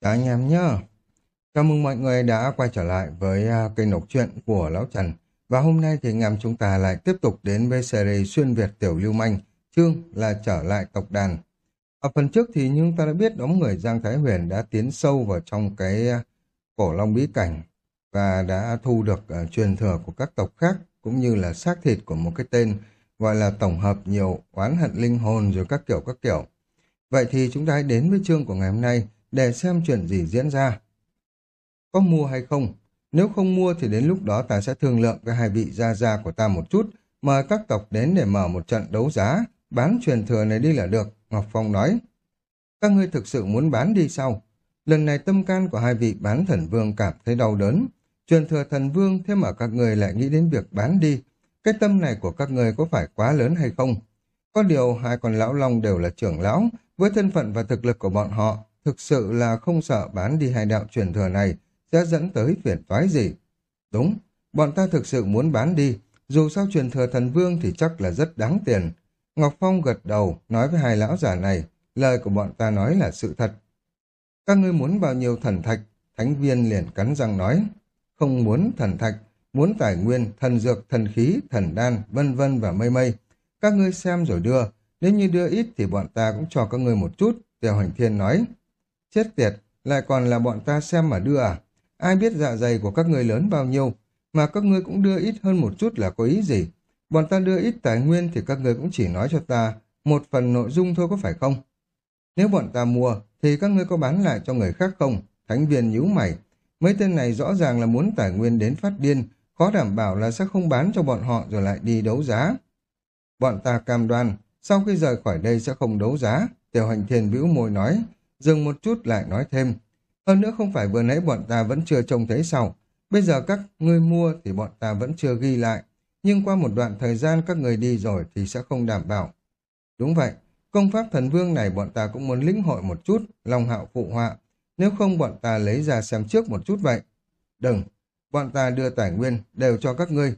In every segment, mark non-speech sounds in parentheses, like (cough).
Chào anh em nhá. Chào mừng mọi người đã quay trở lại với à, kênh đọc truyện của Lão Trần. Và hôm nay thì anh em chúng ta lại tiếp tục đến với series xuyên Việt tiểu lưu manh, chương là trở lại tộc đàn. Ở phần trước thì chúng ta đã biết đóng người Giang Thái Huyền đã tiến sâu vào trong cái à, cổ long bí cảnh và đã thu được à, truyền thừa của các tộc khác cũng như là xác thịt của một cái tên gọi là tổng hợp nhiều oán hận linh hồn rồi các kiểu các kiểu. Vậy thì chúng ta hãy đến với chương của ngày hôm nay để xem chuyện gì diễn ra. Có mua hay không? Nếu không mua thì đến lúc đó ta sẽ thương lượng với hai vị gia gia của ta một chút, mời các tộc đến để mở một trận đấu giá, bán truyền thừa này đi là được, Ngọc Phong nói. Các ngươi thực sự muốn bán đi sao? Lần này tâm can của hai vị bán thần vương cảm thấy đau đớn. Truyền thừa thần vương thế mà các người lại nghĩ đến việc bán đi. Cái tâm này của các người có phải quá lớn hay không? Có điều hai con lão long đều là trưởng lão, với thân phận và thực lực của bọn họ thực sự là không sợ bán đi hai đạo truyền thừa này sẽ dẫn tới phiền toái gì. Đúng, bọn ta thực sự muốn bán đi, dù sao truyền thừa thần vương thì chắc là rất đáng tiền. Ngọc Phong gật đầu, nói với hai lão giả này, lời của bọn ta nói là sự thật. Các ngươi muốn bao nhiêu thần thạch, thánh viên liền cắn răng nói. Không muốn thần thạch, muốn tài nguyên, thần dược, thần khí, thần đan, vân vân và mây mây. Các ngươi xem rồi đưa, nếu như đưa ít thì bọn ta cũng cho các ngươi một chút, Tiêu Hành Thiên nói. Chết tiệt, lại còn là bọn ta xem mà đưa à? Ai biết dạ dày của các người lớn bao nhiêu, mà các ngươi cũng đưa ít hơn một chút là có ý gì? Bọn ta đưa ít tài nguyên thì các người cũng chỉ nói cho ta một phần nội dung thôi có phải không? Nếu bọn ta mua, thì các ngươi có bán lại cho người khác không? Thánh viên nhíu mày. Mấy tên này rõ ràng là muốn tài nguyên đến phát điên, khó đảm bảo là sẽ không bán cho bọn họ rồi lại đi đấu giá. Bọn ta cam đoan, sau khi rời khỏi đây sẽ không đấu giá. Tiểu hành thiên bĩu môi nói, dừng một chút lại nói thêm. Hơn nữa không phải vừa nãy bọn ta vẫn chưa trông thấy sao. Bây giờ các ngươi mua thì bọn ta vẫn chưa ghi lại. Nhưng qua một đoạn thời gian các người đi rồi thì sẽ không đảm bảo. Đúng vậy, công pháp thần vương này bọn ta cũng muốn lĩnh hội một chút, lòng hạo phụ họa. Nếu không bọn ta lấy ra xem trước một chút vậy. Đừng, bọn ta đưa tài nguyên đều cho các ngươi.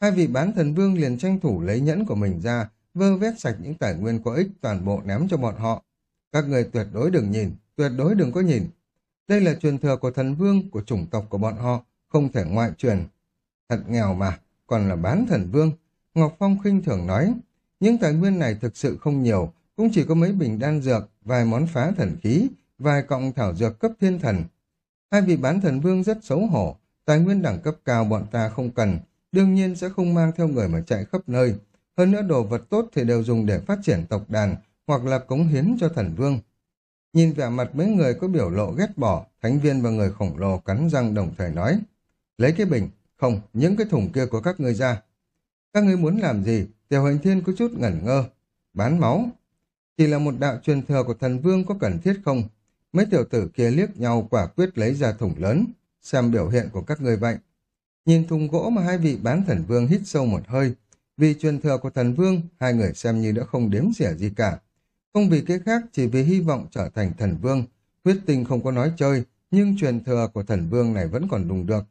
Hai vị bán thần vương liền tranh thủ lấy nhẫn của mình ra, vơ vét sạch những tài nguyên có ích toàn bộ ném cho bọn họ. Các người tuyệt đối đừng nhìn, tuyệt đối đừng có nhìn. Đây là truyền thừa của thần vương, của chủng tộc của bọn họ, không thể ngoại truyền. Thật nghèo mà, còn là bán thần vương. Ngọc Phong khinh thường nói, những tài nguyên này thực sự không nhiều, cũng chỉ có mấy bình đan dược, vài món phá thần khí, vài cọng thảo dược cấp thiên thần. Hai vị bán thần vương rất xấu hổ, tài nguyên đẳng cấp cao bọn ta không cần, đương nhiên sẽ không mang theo người mà chạy khắp nơi. Hơn nữa đồ vật tốt thì đều dùng để phát triển tộc đàn, hoặc là cống hiến cho thần vương. Nhìn vẻ mặt mấy người có biểu lộ ghét bỏ, thánh viên và người khổng lồ cắn răng đồng thời nói. Lấy cái bình, không, những cái thùng kia của các ngươi ra. Các ngươi muốn làm gì? Tiểu hành thiên có chút ngẩn ngơ. Bán máu. Chỉ là một đạo truyền thừa của thần vương có cần thiết không? Mấy tiểu tử kia liếc nhau quả quyết lấy ra thùng lớn. Xem biểu hiện của các người vậy. Nhìn thùng gỗ mà hai vị bán thần vương hít sâu một hơi. Vì truyền thừa của thần vương, hai người xem như đã không đếm xỉa gì cả. Không vì cái khác, chỉ vì hy vọng trở thành thần vương. Huyết tinh không có nói chơi, nhưng truyền thừa của thần vương này vẫn còn đùng được.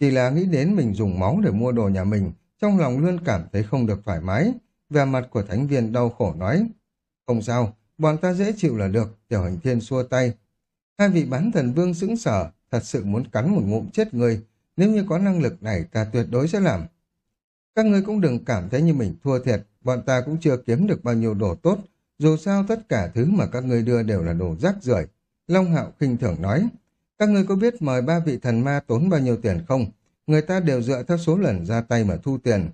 Chỉ là nghĩ đến mình dùng máu để mua đồ nhà mình, trong lòng luôn cảm thấy không được thoải mái. Về mặt của thánh viên đau khổ nói. Không sao, bọn ta dễ chịu là được, tiểu hành thiên xua tay. Hai vị bán thần vương sững sở, thật sự muốn cắn một ngụm chết người. Nếu như có năng lực này, ta tuyệt đối sẽ làm. Các ngươi cũng đừng cảm thấy như mình thua thiệt, bọn ta cũng chưa kiếm được bao nhiêu đồ tốt, dù sao tất cả thứ mà các ngươi đưa đều là đồ rác rưởi. Long Hạo khinh thường nói, các ngươi có biết mời ba vị thần ma tốn bao nhiêu tiền không? Người ta đều dựa theo số lần ra tay mà thu tiền.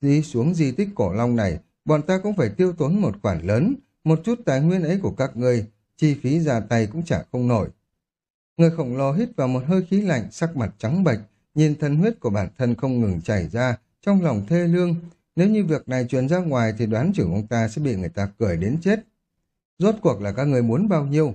Đi xuống di tích cổ long này, bọn ta cũng phải tiêu tốn một khoản lớn, một chút tài nguyên ấy của các ngươi, chi phí ra tay cũng chả không nổi. Người khổng lồ hít vào một hơi khí lạnh, sắc mặt trắng bệch, nhìn thân huyết của bản thân không ngừng chảy ra, trong lòng thê lương, nếu như việc này truyền ra ngoài thì đoán trưởng ông ta sẽ bị người ta cười đến chết. Rốt cuộc là các người muốn bao nhiêu?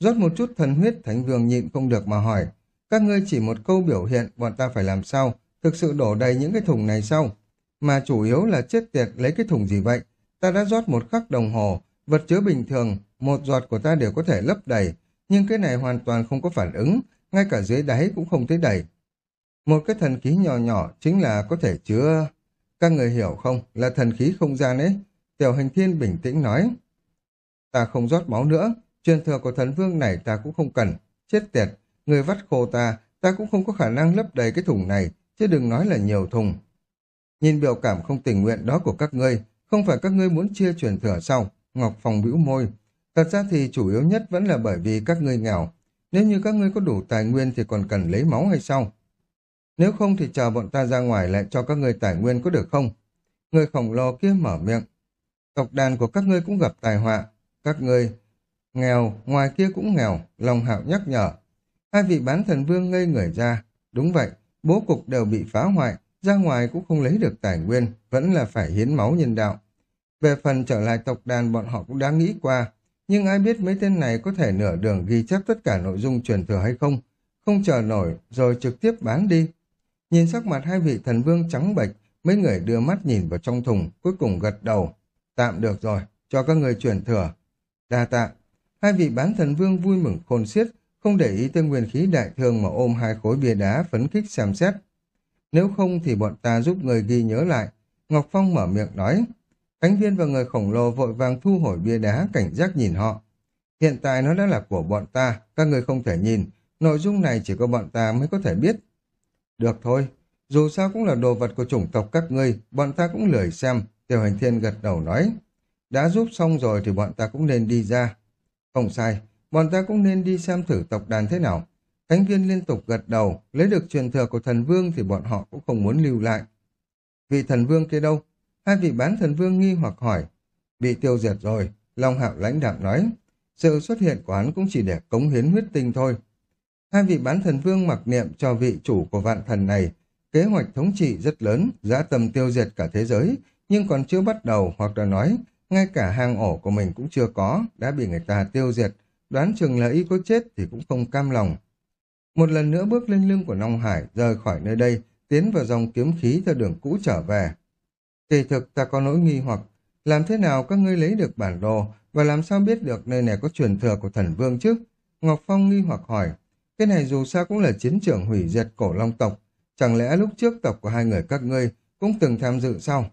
Rót một chút thần huyết Thánh Vương nhịn không được mà hỏi. Các ngươi chỉ một câu biểu hiện bọn ta phải làm sao? Thực sự đổ đầy những cái thùng này sao? Mà chủ yếu là chết tiệt lấy cái thùng gì vậy? Ta đã rót một khắc đồng hồ, vật chứa bình thường, một giọt của ta đều có thể lấp đầy, nhưng cái này hoàn toàn không có phản ứng, ngay cả dưới đáy cũng không thấy đầy. Một cái thần khí nhỏ nhỏ chính là có thể chứa... Các người hiểu không, là thần khí không gian ấy. Tiểu hành thiên bình tĩnh nói. Ta không rót máu nữa, truyền thừa của thần vương này ta cũng không cần. chết tiệt, người vắt khô ta, ta cũng không có khả năng lấp đầy cái thùng này, chứ đừng nói là nhiều thùng. Nhìn biểu cảm không tình nguyện đó của các ngươi, không phải các ngươi muốn chia truyền thừa sau, Ngọc Phong bĩu môi. Thật ra thì chủ yếu nhất vẫn là bởi vì các ngươi nghèo. Nếu như các ngươi có đủ tài nguyên thì còn cần lấy máu hay sao? Nếu không thì chờ bọn ta ra ngoài lại cho các ngươi tài nguyên có được không? Người khổng lồ kia mở miệng. Tộc đàn của các ngươi cũng gặp tai họa. Các ngươi nghèo, ngoài kia cũng nghèo, lòng Hạo nhắc nhở. Hai vị bán thần vương ngây người ra. Đúng vậy, bố cục đều bị phá hoại, ra ngoài cũng không lấy được tài nguyên, vẫn là phải hiến máu nhân đạo. Về phần trở lại tộc đàn bọn họ cũng đã nghĩ qua, nhưng ai biết mấy tên này có thể nửa đường ghi chép tất cả nội dung truyền thừa hay không, không chờ nổi rồi trực tiếp bán đi. Nhìn sắc mặt hai vị thần vương trắng bệch, mấy người đưa mắt nhìn vào trong thùng, cuối cùng gật đầu. Tạm được rồi, cho các người chuyển thừa. Đa tạ. Hai vị bán thần vương vui mừng khôn xiết, không để ý tới nguyên khí đại thương mà ôm hai khối bia đá phấn khích xem xét. Nếu không thì bọn ta giúp người ghi nhớ lại. Ngọc Phong mở miệng nói. Cánh viên và người khổng lồ vội vàng thu hồi bia đá cảnh giác nhìn họ. Hiện tại nó đã là của bọn ta, các người không thể nhìn. Nội dung này chỉ có bọn ta mới có thể biết. Được thôi, dù sao cũng là đồ vật của chủng tộc các ngươi, bọn ta cũng lười xem. Tiểu hành thiên gật đầu nói. Đã giúp xong rồi thì bọn ta cũng nên đi ra. Không sai, bọn ta cũng nên đi xem thử tộc đàn thế nào. thánh viên liên tục gật đầu, lấy được truyền thừa của thần vương thì bọn họ cũng không muốn lưu lại. Vị thần vương kia đâu? Hai vị bán thần vương nghi hoặc hỏi. Bị tiêu diệt rồi, Long Hạo lãnh đạm nói. Sự xuất hiện của hắn cũng chỉ để cống hiến huyết tinh thôi. Hai vị bán thần vương mặc niệm cho vị chủ của vạn thần này. Kế hoạch thống trị rất lớn, giá tầm tiêu diệt cả thế giới, nhưng còn chưa bắt đầu hoặc là nói, ngay cả hang ổ của mình cũng chưa có, đã bị người ta tiêu diệt, đoán chừng là y có chết thì cũng không cam lòng. Một lần nữa bước lên lưng của Long Hải, rời khỏi nơi đây, tiến vào dòng kiếm khí theo đường cũ trở về. Kỳ thực ta có nỗi nghi hoặc, làm thế nào các ngươi lấy được bản đồ và làm sao biết được nơi này có truyền thừa của thần vương chứ? Ngọc Phong nghi hoặc hỏi, cái này dù sao cũng là chiến trường hủy diệt cổ long tộc, chẳng lẽ lúc trước tộc của hai người các ngươi cũng từng tham dự sao?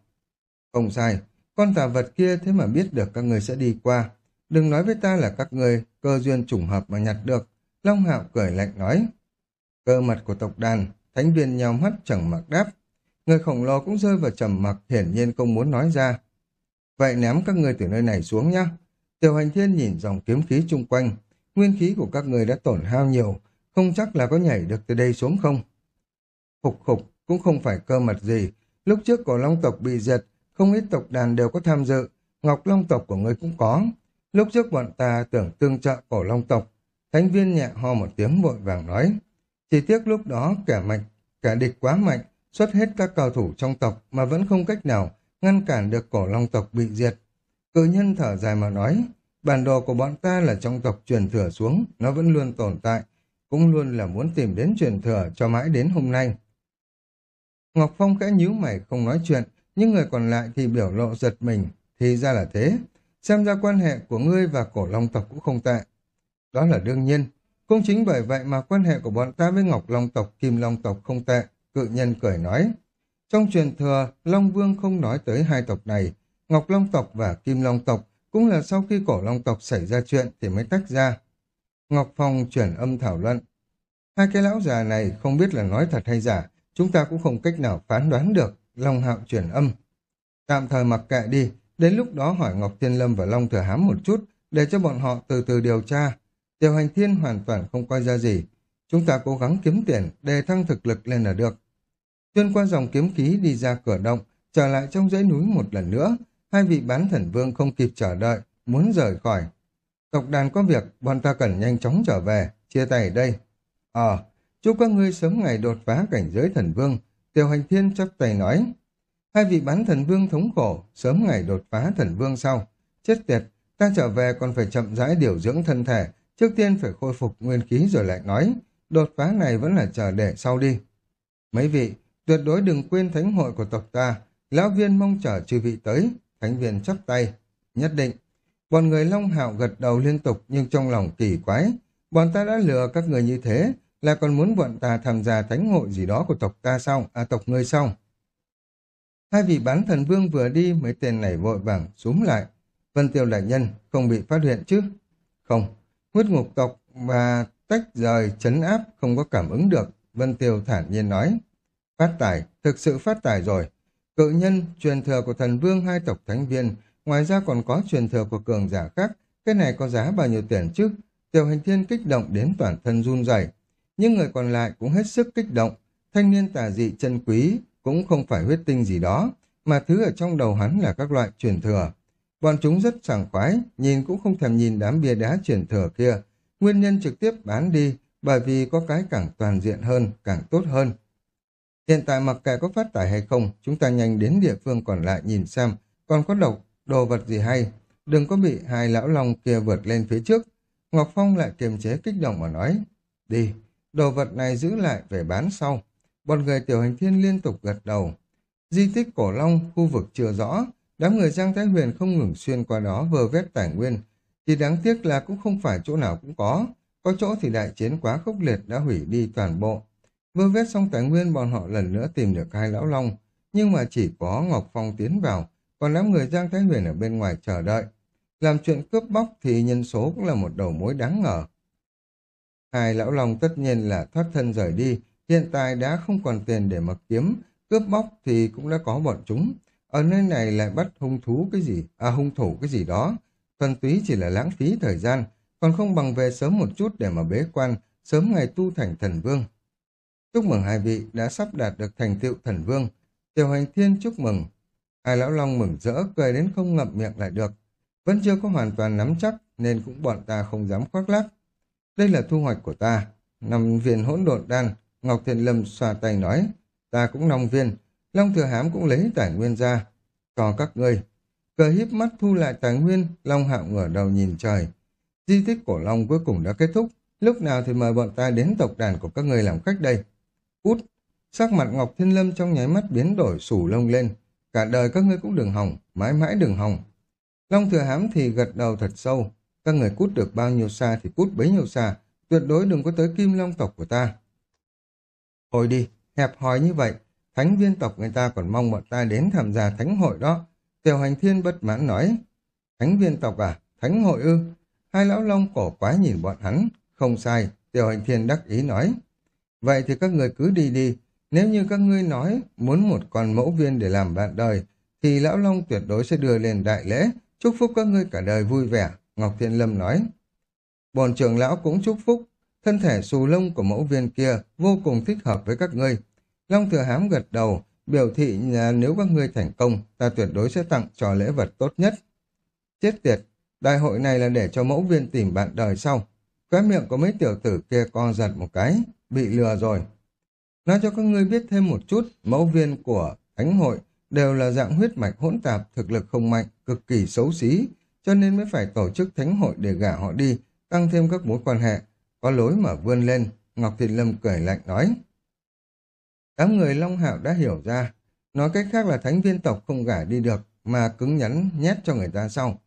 Không sai, con tà vật kia thế mà biết được các ngươi sẽ đi qua. Đừng nói với ta là các ngươi cơ duyên trùng hợp mà nhặt được. Long Hạo cười lạnh nói. Cơ mật của tộc đàn, thánh viên nhau mắt chẳng mặc đáp. Người khổng lồ cũng rơi vào trầm mặc hiển nhiên không muốn nói ra. Vậy ném các ngươi từ nơi này xuống nhá. Tiểu hành thiên nhìn dòng kiếm khí chung quanh. Nguyên khí của các người đã tổn hao nhiều, không chắc là có nhảy được từ đây xuống không. Khục khục cũng không phải cơ mật gì. Lúc trước cổ long tộc bị diệt, không ít tộc đàn đều có tham dự. Ngọc long tộc của người cũng có. Lúc trước bọn ta tưởng tương trợ cổ long tộc. Thánh viên nhẹ ho một tiếng vội vàng nói. Chỉ tiếc lúc đó kẻ mạnh, kẻ địch quá mạnh, xuất hết các cao thủ trong tộc mà vẫn không cách nào ngăn cản được cổ long tộc bị diệt. Cự nhân thở dài mà nói, bản đồ của bọn ta là trong tộc truyền thừa xuống, nó vẫn luôn tồn tại, cũng luôn là muốn tìm đến truyền thừa cho mãi đến hôm nay. Ngọc Phong khẽ nhíu mày không nói chuyện, nhưng người còn lại thì biểu lộ giật mình, thì ra là thế. Xem ra quan hệ của ngươi và cổ long tộc cũng không tệ. Đó là đương nhiên, cũng chính bởi vậy mà quan hệ của bọn ta với Ngọc Long tộc, Kim Long tộc không tệ, cự nhân cười nói. Trong truyền thừa, Long Vương không nói tới hai tộc này, Ngọc Long tộc và Kim Long tộc cũng là sau khi cổ Long tộc xảy ra chuyện thì mới tách ra. Ngọc Phong chuyển âm thảo luận. Hai cái lão già này không biết là nói thật hay giả, chúng ta cũng không cách nào phán đoán được. Long Hạo chuyển âm. Tạm thời mặc kệ đi, đến lúc đó hỏi Ngọc Thiên Lâm và Long Thừa Hám một chút, để cho bọn họ từ từ điều tra. Tiểu hành thiên hoàn toàn không coi ra gì. Chúng ta cố gắng kiếm tiền, đề thăng thực lực lên là được. Xuyên qua dòng kiếm khí đi ra cửa động, trở lại trong dãy núi một lần nữa, hai vị bán thần vương không kịp chờ đợi, muốn rời khỏi. Tộc đàn có việc, bọn ta cần nhanh chóng trở về, chia tay đây. Ờ, chúc các ngươi sớm ngày đột phá cảnh giới thần vương, tiểu hành thiên chắp tay nói. Hai vị bán thần vương thống khổ, sớm ngày đột phá thần vương sau. Chết tiệt, ta trở về còn phải chậm rãi điều dưỡng thân thể, trước tiên phải khôi phục nguyên khí rồi lại nói, đột phá này vẫn là chờ để sau đi. Mấy vị, tuyệt đối đừng quên thánh hội của tộc ta, lão viên mong chờ chư vị tới, thánh viên chắp tay, nhất định. Bọn người Long Hạo gật đầu liên tục nhưng trong lòng kỳ quái, bọn ta đã lừa các người như thế, là còn muốn bọn ta tham gia thánh hội gì đó của tộc ta sau à tộc ngươi sau Hai vị bán thần vương vừa đi, mấy tên này vội vàng xuống lại. Vân Tiêu đại nhân không bị phát hiện chứ? Không, huyết ngục tộc và tách rời, chấn áp, không có cảm ứng được. Vân Tiêu thản nhiên nói. Phát tài, thực sự phát tài rồi. Cự nhân, truyền thừa của thần vương hai tộc thánh viên, ngoài ra còn có truyền thừa của cường giả khác. Cái này có giá bao nhiêu tiền chứ? Tiểu hành thiên kích động đến toàn thân run rẩy. Nhưng người còn lại cũng hết sức kích động. Thanh niên tà dị chân quý cũng không phải huyết tinh gì đó, mà thứ ở trong đầu hắn là các loại truyền thừa. Bọn chúng rất sảng khoái, nhìn cũng không thèm nhìn đám bia đá truyền thừa kia. Nguyên nhân trực tiếp bán đi, bởi vì có cái càng toàn diện hơn, càng tốt hơn. Hiện tại mặc kệ có phát tải hay không, chúng ta nhanh đến địa phương còn lại nhìn xem, còn có độc, đồ vật gì hay. Đừng có bị hai lão long kia vượt lên phía trước. Ngọc Phong lại kiềm chế kích động mà nói, đi, đồ vật này giữ lại về bán sau. Bọn người tiểu hành thiên liên tục gật đầu. Di tích cổ long, khu vực chưa rõ, đám người Giang Thái Huyền không ngừng xuyên qua đó vơ vét tài nguyên. Chỉ đáng tiếc là cũng không phải chỗ nào cũng có, có chỗ thì đại chiến quá khốc liệt đã hủy đi toàn bộ. Vơ vét xong tài nguyên bọn họ lần nữa tìm được hai lão long, nhưng mà chỉ có Ngọc Phong tiến vào, còn đám người Giang Thái Huyền ở bên ngoài chờ đợi. Làm chuyện cướp bóc thì nhân số cũng là một đầu mối đáng ngờ. Hai lão long tất nhiên là thoát thân rời đi, hiện tại đã không còn tiền để mà kiếm, cướp bóc thì cũng đã có bọn chúng. Ở nơi này lại bắt hung thú cái gì, à hung thủ cái gì đó, thuần túy chỉ là lãng phí thời gian, còn không bằng về sớm một chút để mà bế quan, sớm ngày tu thành thần vương. Chúc mừng hai vị đã sắp đạt được thành tựu thần vương. Tiểu hành thiên chúc mừng. Hai lão long mừng rỡ, cười đến không ngậm miệng lại được. Vẫn chưa có hoàn toàn nắm chắc, nên cũng bọn ta không dám khoác lác. Đây là thu hoạch của ta. Năm viên hỗn độn đan, Ngọc thiên Lâm xoa tay nói. Ta cũng năm viên, Long Thừa Hám cũng lấy tài nguyên ra. Cho các ngươi. Cờ híp mắt thu lại tài nguyên, Long Hạo ngửa đầu nhìn trời. Di tích cổ Long cuối cùng đã kết thúc. Lúc nào thì mời bọn ta đến tộc đàn của các ngươi làm khách đây. Út, sắc mặt Ngọc Thiên Lâm trong nháy mắt biến đổi sủ lông lên. Cả đời các ngươi cũng đừng hỏng, mãi mãi đừng hỏng. Long thừa hám thì gật đầu thật sâu. Các người cút được bao nhiêu xa thì cút bấy nhiêu xa. Tuyệt đối đừng có tới kim long tộc của ta. Thôi đi, hẹp hòi như vậy. Thánh viên tộc người ta còn mong bọn ta đến tham gia thánh hội đó. Tiểu hành thiên bất mãn nói. Thánh viên tộc à? Thánh hội ư? Hai lão long cổ quá nhìn bọn hắn. Không sai, tiểu hành thiên đắc ý nói. Vậy thì các người cứ đi đi. Nếu như các ngươi nói muốn một con mẫu viên để làm bạn đời, thì lão long tuyệt đối sẽ đưa lên đại lễ, chúc phúc các ngươi cả đời vui vẻ, Ngọc Thiên Lâm nói. Bọn trưởng lão cũng chúc phúc, thân thể xù lông của mẫu viên kia vô cùng thích hợp với các ngươi. Long thừa hám gật đầu, biểu thị là nếu các ngươi thành công, ta tuyệt đối sẽ tặng trò lễ vật tốt nhất. Chết tiệt, đại hội này là để cho mẫu viên tìm bạn đời sau. Cái miệng của mấy tiểu tử kia co giật một cái, bị lừa rồi. Nói cho các ngươi biết thêm một chút, mẫu viên của thánh hội đều là dạng huyết mạch hỗn tạp, thực lực không mạnh, cực kỳ xấu xí, cho nên mới phải tổ chức thánh hội để gả họ đi, tăng thêm các mối quan hệ. Có lối mà vươn lên, Ngọc Thị Lâm cười lạnh nói. Đám người Long Hạo đã hiểu ra, nói cách khác là thánh viên tộc không gả đi được, mà cứng nhắn nhét cho người ta sau.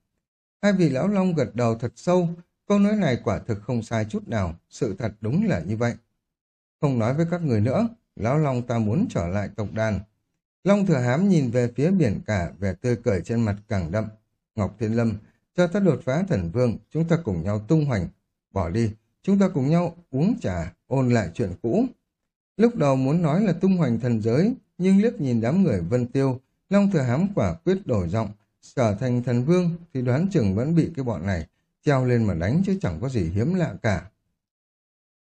Hai vị lão Long gật đầu thật sâu, câu nói này quả thực không sai chút nào, sự thật đúng là như vậy. Không nói với các người nữa, lão Long ta muốn trở lại tộc đàn. Long thừa hám nhìn về phía biển cả, vẻ tươi cười trên mặt càng đậm. Ngọc Thiên Lâm, cho ta đột phá thần vương, chúng ta cùng nhau tung hoành. Bỏ đi, chúng ta cùng nhau uống trà, ôn lại chuyện cũ. Lúc đầu muốn nói là tung hoành thần giới, nhưng liếc nhìn đám người vân tiêu, Long thừa hám quả quyết đổi giọng, trở thành thần vương thì đoán chừng vẫn bị cái bọn này treo lên mà đánh chứ chẳng có gì hiếm lạ cả.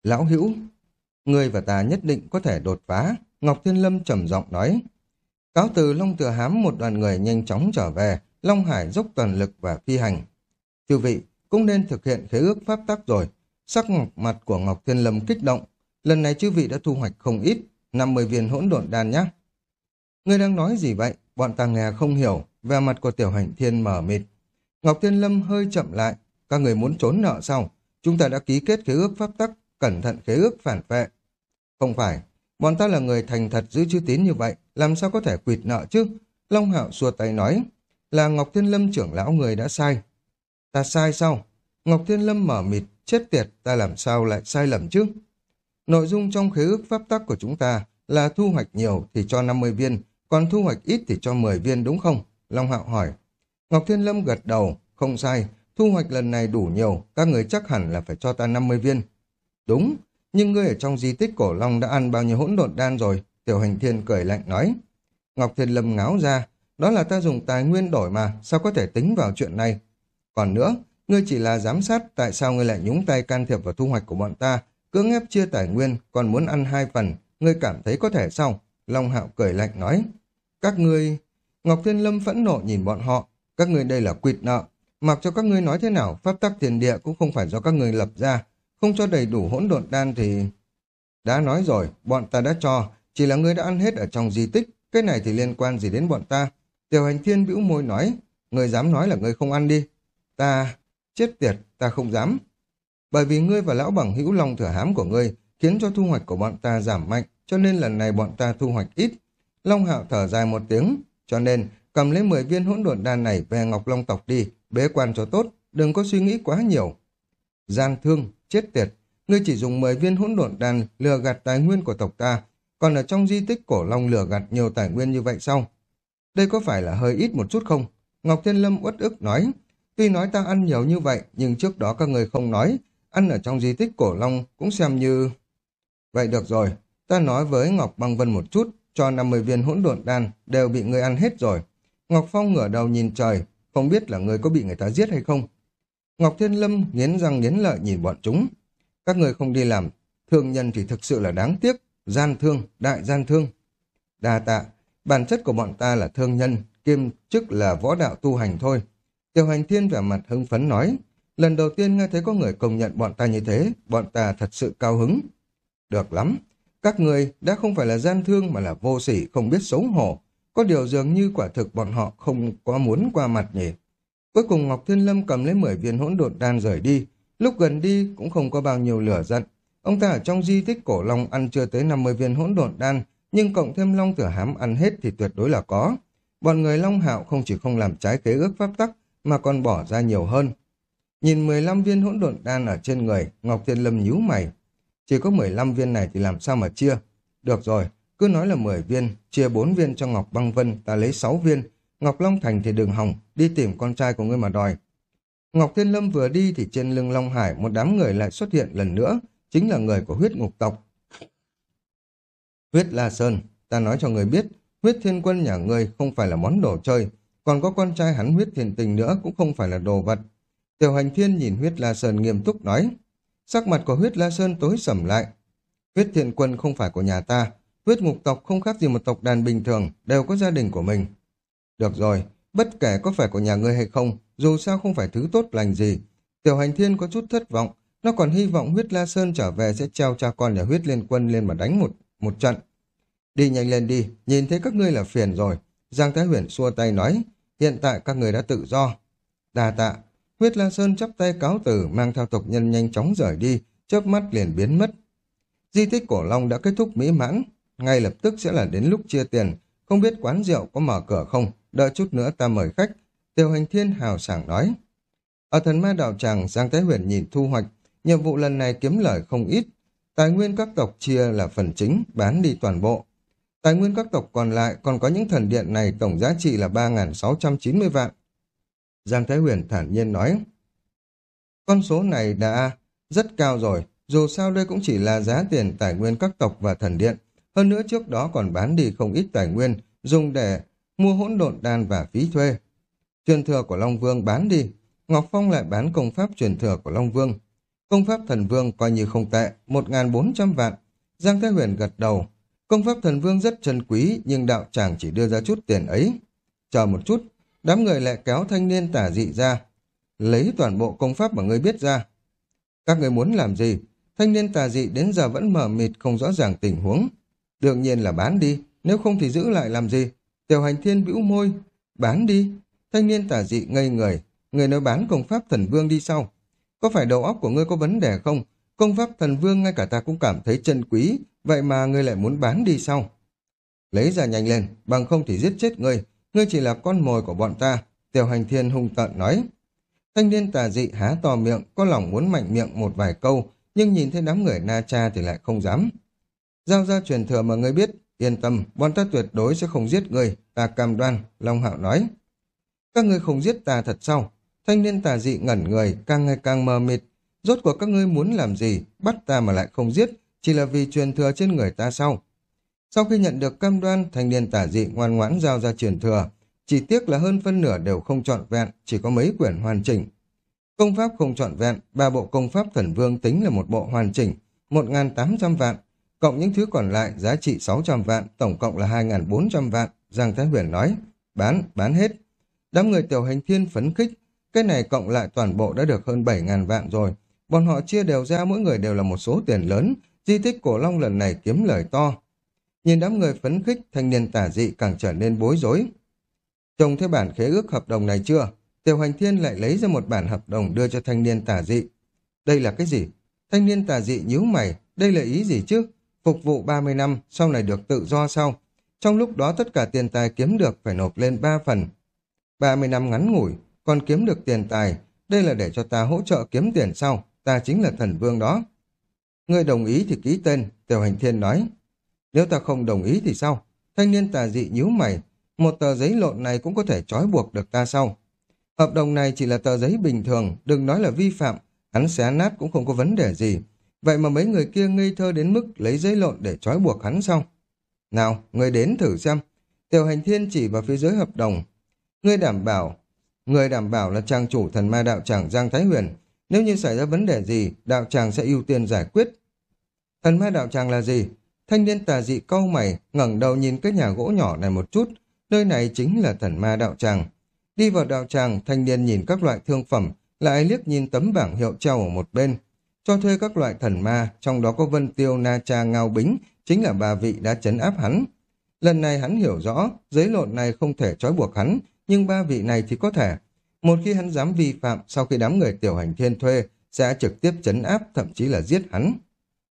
Lão hữu, Ngươi và ta nhất định có thể đột phá, Ngọc Thiên Lâm trầm giọng nói. Cáo từ Long Thừa Hám một đoàn người nhanh chóng trở về, Long Hải dốc toàn lực và phi hành. Chư vị, cũng nên thực hiện khế ước pháp tắc rồi. Sắc mặt của Ngọc Thiên Lâm kích động. Lần này chư vị đã thu hoạch không ít, 50 viên hỗn độn đan nhé. Ngươi đang nói gì vậy? Bọn ta nghe không hiểu, về mặt của tiểu hành thiên mở mịt. Ngọc Thiên Lâm hơi chậm lại, các người muốn trốn nợ sao? Chúng ta đã ký kết khế ước pháp tắc, cẩn thận khế ước phản vệ. Không phải, bọn ta là người thành thật giữ chữ tín như vậy, làm sao có thể quỵt nợ chứ? Long Hạo xua tay nói, là Ngọc Thiên Lâm trưởng lão người đã sai. Ta sai sao? Ngọc Thiên Lâm mở mịt, chết tiệt, ta làm sao lại sai lầm chứ? Nội dung trong khế ước pháp tắc của chúng ta là thu hoạch nhiều thì cho 50 viên, còn thu hoạch ít thì cho 10 viên đúng không? Long Hạo hỏi. Ngọc Thiên Lâm gật đầu, không sai, thu hoạch lần này đủ nhiều, các người chắc hẳn là phải cho ta 50 viên. Đúng, nhưng ngươi ở trong di tích cổ long đã ăn bao nhiêu hỗn độn đan rồi, tiểu hành thiên cười lạnh nói. Ngọc Thiên Lâm ngáo ra, đó là ta dùng tài nguyên đổi mà, sao có thể tính vào chuyện này? Còn nữa, ngươi chỉ là giám sát, tại sao ngươi lại nhúng tay can thiệp vào thu hoạch của bọn ta, cưỡng ép chia tài nguyên, còn muốn ăn hai phần, ngươi cảm thấy có thể sao? Long Hạo cười lạnh nói. Các ngươi... Ngọc Thiên Lâm phẫn nộ nhìn bọn họ, các ngươi đây là quỵt nợ, mặc cho các ngươi nói thế nào, pháp tắc tiền địa cũng không phải do các ngươi lập ra, không cho đầy đủ hỗn độn đan thì... Đã nói rồi, bọn ta đã cho, chỉ là ngươi đã ăn hết ở trong di tích, cái này thì liên quan gì đến bọn ta. Tiểu hành thiên bĩu môi nói, ngươi dám nói là ngươi không ăn đi. Ta... chết tiệt, ta không dám. Bởi vì ngươi và lão bằng hữu lòng thừa hám của ngươi khiến cho thu hoạch của bọn ta giảm mạnh, cho nên lần này bọn ta thu hoạch ít. Long hạo thở dài một tiếng, cho nên cầm lấy 10 viên hỗn độn đan này về Ngọc Long tộc đi, bế quan cho tốt, đừng có suy nghĩ quá nhiều. Gian thương, chết tiệt, ngươi chỉ dùng 10 viên hỗn độn đan lừa gạt tài nguyên của tộc ta, còn ở trong di tích cổ long lừa gạt nhiều tài nguyên như vậy sao? Đây có phải là hơi ít một chút không? Ngọc Thiên Lâm uất ức nói, tuy nói ta ăn nhiều như vậy, nhưng trước đó các người không nói, ăn ở trong di tích cổ long cũng xem như... Vậy được rồi, ta nói với Ngọc Băng Vân một chút, cho 50 viên hỗn độn đan đều bị người ăn hết rồi. Ngọc Phong ngửa đầu nhìn trời, không biết là người có bị người ta giết hay không. Ngọc Thiên Lâm nghiến răng nghiến lợi nhìn bọn chúng. Các người không đi làm, thương nhân thì thực sự là đáng tiếc, gian thương, đại gian thương. Đa tạ, bản chất của bọn ta là thương nhân, kiêm chức là võ đạo tu hành thôi. Tiểu hành thiên vẻ mặt hưng phấn nói, lần đầu tiên nghe thấy có người công nhận bọn ta như thế, bọn ta thật sự cao hứng. Được lắm, các người đã không phải là gian thương mà là vô sỉ không biết xấu hổ. Có điều dường như quả thực bọn họ không quá muốn qua mặt nhỉ. Cuối cùng Ngọc Thiên Lâm cầm lấy 10 viên hỗn độn đan rời đi. Lúc gần đi cũng không có bao nhiêu lửa giận. Ông ta ở trong di tích cổ long ăn chưa tới 50 viên hỗn độn đan, nhưng cộng thêm long tử hám ăn hết thì tuyệt đối là có. Bọn người long hạo không chỉ không làm trái kế ước pháp tắc, mà còn bỏ ra nhiều hơn. Nhìn 15 viên hỗn độn đan ở trên người, Ngọc Thiên Lâm nhíu mày. Chỉ có 15 viên này thì làm sao mà chia? Được rồi, cứ nói là 10 viên, chia 4 viên cho Ngọc Băng Vân, ta lấy 6 viên. Ngọc Long Thành thì đừng hỏng, đi tìm con trai của ngươi mà đòi. Ngọc Thiên Lâm vừa đi thì trên lưng Long Hải một đám người lại xuất hiện lần nữa, chính là người của huyết ngục tộc. Huyết La Sơn, ta nói cho người biết, huyết thiên quân nhà ngươi không phải là món đồ chơi, còn có con trai hắn huyết thiên tình nữa cũng không phải là đồ vật. Tiểu hành thiên nhìn huyết La Sơn nghiêm túc nói, sắc mặt của huyết La Sơn tối sầm lại. Huyết thiên quân không phải của nhà ta, huyết ngục tộc không khác gì một tộc đàn bình thường, đều có gia đình của mình. Được rồi, bất kể có phải của nhà ngươi hay không, dù sao không phải thứ tốt lành gì. Tiểu hành thiên có chút thất vọng, nó còn hy vọng huyết La Sơn trở về sẽ treo cha con nhà huyết liên quân lên mà đánh một, một trận. Đi nhanh lên đi, nhìn thấy các ngươi là phiền rồi. Giang Thái Huyền xua tay nói, hiện tại các người đã tự do. Đà tạ, huyết La Sơn chắp tay cáo tử mang theo tộc nhân nhanh chóng rời đi, chớp mắt liền biến mất. Di tích cổ long đã kết thúc mỹ mãn, ngay lập tức sẽ là đến lúc chia tiền, không biết quán rượu có mở cửa không, đợi chút nữa ta mời khách. Tiêu hành thiên hào sảng nói. Ở thần ma đạo tràng, Giang Thái Huyền nhìn thu hoạch, nhiệm vụ lần này kiếm lời không ít. Tài nguyên các tộc chia là phần chính, bán đi toàn bộ. Tài nguyên các tộc còn lại còn có những thần điện này tổng giá trị là 3.690 vạn. Giang Thái Huyền thản nhiên nói. Con số này đã rất cao rồi, dù sao đây cũng chỉ là giá tiền tài nguyên các tộc và thần điện. Hơn nữa trước đó còn bán đi không ít tài nguyên, dùng để mua hỗn độn đan và phí thuê. Truyền thừa của Long Vương bán đi, Ngọc Phong lại bán công pháp truyền thừa của Long Vương. Công pháp thần vương coi như không tệ, 1.400 vạn. Giang Thái Huyền gật đầu. Công pháp thần vương rất chân quý, nhưng đạo tràng chỉ đưa ra chút tiền ấy. Chờ một chút, đám người lại kéo thanh niên tả dị ra. Lấy toàn bộ công pháp mà ngươi biết ra. Các người muốn làm gì? Thanh niên tà dị đến giờ vẫn mở mịt không rõ ràng tình huống. Đương nhiên là bán đi, nếu không thì giữ lại làm gì? Tiểu hành thiên bĩu môi, bán đi. Thanh niên tả dị ngây người, người nói bán công pháp thần vương đi sau. Có phải đầu óc của ngươi có vấn đề không? Công pháp thần vương ngay cả ta cũng cảm thấy chân quý, vậy mà ngươi lại muốn bán đi sau. Lấy ra nhanh lên, bằng không thì giết chết ngươi, ngươi chỉ là con mồi của bọn ta. Tiểu hành thiên hung tợn nói. Thanh niên tà dị há to miệng, có lòng muốn mạnh miệng một vài câu, nhưng nhìn thấy đám người na cha thì lại không dám. Giao ra truyền thừa mà ngươi biết, yên tâm, bọn ta tuyệt đối sẽ không giết người. ta cam đoan, Long Hạo nói. Các ngươi không giết ta thật sao? Thanh niên tà dị ngẩn người, càng ngày càng mờ mịt. Rốt cuộc các ngươi muốn làm gì, bắt ta mà lại không giết, chỉ là vì truyền thừa trên người ta sau. Sau khi nhận được cam đoan, thanh niên tả dị ngoan ngoãn giao ra truyền thừa. Chỉ tiếc là hơn phân nửa đều không trọn vẹn, chỉ có mấy quyển hoàn chỉnh. Công pháp không trọn vẹn, ba bộ công pháp thần vương tính là một bộ hoàn chỉnh, 1.800 vạn, cộng những thứ còn lại giá trị 600 vạn, tổng cộng là 2.400 vạn, Giang Thái Huyền nói, bán, bán hết. Đám người tiểu hành thiên phấn khích, cái này cộng lại toàn bộ đã được hơn 7.000 vạn rồi. Bọn họ chia đều ra mỗi người đều là một số tiền lớn, di tích cổ long lần này kiếm lời to. Nhìn đám người phấn khích, thanh niên tả dị càng trở nên bối rối. Trông thấy bản khế ước hợp đồng này chưa? Tiểu hành thiên lại lấy ra một bản hợp đồng đưa cho thanh niên tả dị. Đây là cái gì? Thanh niên tả dị nhíu mày, đây là ý gì chứ? Phục vụ 30 năm, sau này được tự do sau. Trong lúc đó tất cả tiền tài kiếm được phải nộp lên 3 phần. 30 năm ngắn ngủi, còn kiếm được tiền tài, đây là để cho ta hỗ trợ kiếm tiền sau, ta chính là thần vương đó. Người đồng ý thì ký tên, Tiểu Hành Thiên nói. Nếu ta không đồng ý thì sao? Thanh niên tà dị nhíu mày, một tờ giấy lộn này cũng có thể trói buộc được ta sau. Hợp đồng này chỉ là tờ giấy bình thường, đừng nói là vi phạm, hắn xé nát cũng không có vấn đề gì. Vậy mà mấy người kia ngây thơ đến mức lấy giấy lộn để trói buộc hắn xong. Nào, người đến thử xem. Tiểu hành thiên chỉ vào phía dưới hợp đồng. Người đảm bảo, người đảm bảo là trang chủ thần ma đạo tràng Giang Thái Huyền. Nếu như xảy ra vấn đề gì, đạo tràng sẽ ưu tiên giải quyết. Thần ma đạo tràng là gì? Thanh niên tà dị câu mày, ngẩng đầu nhìn cái nhà gỗ nhỏ này một chút. Nơi này chính là thần ma đạo tràng. Đi vào đạo tràng, thanh niên nhìn các loại thương phẩm, lại liếc nhìn tấm bảng hiệu treo ở một bên. Cho thuê các loại thần ma, trong đó có Vân Tiêu, Na Cha, Ngao Bính, chính là ba vị đã chấn áp hắn. Lần này hắn hiểu rõ, giấy lộn này không thể trói buộc hắn, nhưng ba vị này thì có thể. Một khi hắn dám vi phạm sau khi đám người tiểu hành thiên thuê, sẽ trực tiếp chấn áp, thậm chí là giết hắn.